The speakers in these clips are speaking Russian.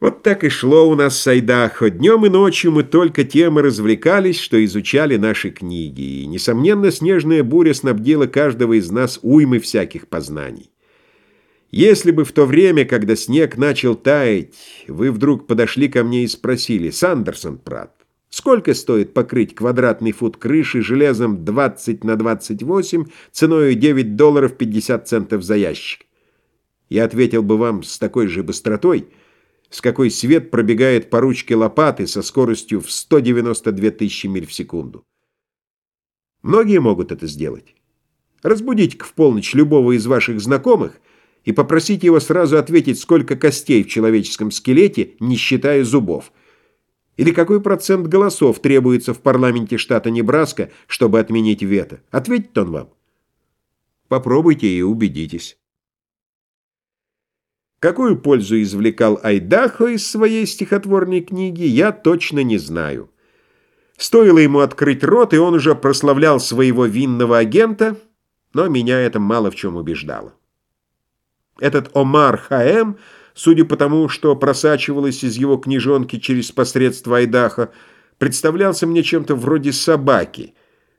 Вот так и шло у нас с Айдахо. Днем и ночью мы только тем и развлекались, что изучали наши книги. И, несомненно, снежная буря снабдила каждого из нас уймой всяких познаний. Если бы в то время, когда снег начал таять, вы вдруг подошли ко мне и спросили, «Сандерсон, Прат, сколько стоит покрыть квадратный фут крыши железом 20 на 28 ценой 9 долларов 50 центов за ящик?» Я ответил бы вам с такой же быстротой – с какой свет пробегает по ручке лопаты со скоростью в 192 тысячи миль в секунду. Многие могут это сделать. Разбудите-ка в полночь любого из ваших знакомых и попросите его сразу ответить, сколько костей в человеческом скелете, не считая зубов. Или какой процент голосов требуется в парламенте штата Небраска, чтобы отменить вето. Ответит он вам. Попробуйте и убедитесь. Какую пользу извлекал Айдахо из своей стихотворной книги, я точно не знаю. Стоило ему открыть рот, и он уже прославлял своего винного агента, но меня это мало в чем убеждало. Этот Омар Хаэм, судя по тому, что просачивалось из его книжонки через посредство Айдаха, представлялся мне чем-то вроде собаки,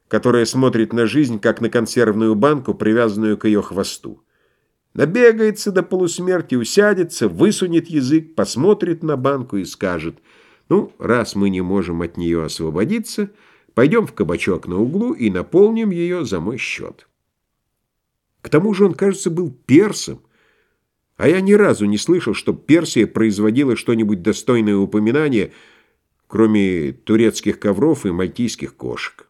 которая смотрит на жизнь, как на консервную банку, привязанную к ее хвосту. Набегается до полусмерти, усядется, высунет язык, посмотрит на банку и скажет, «Ну, раз мы не можем от нее освободиться, пойдем в кабачок на углу и наполним ее за мой счет». К тому же он, кажется, был персом, а я ни разу не слышал, что Персия производила что-нибудь достойное упоминания, кроме турецких ковров и мальтийских кошек.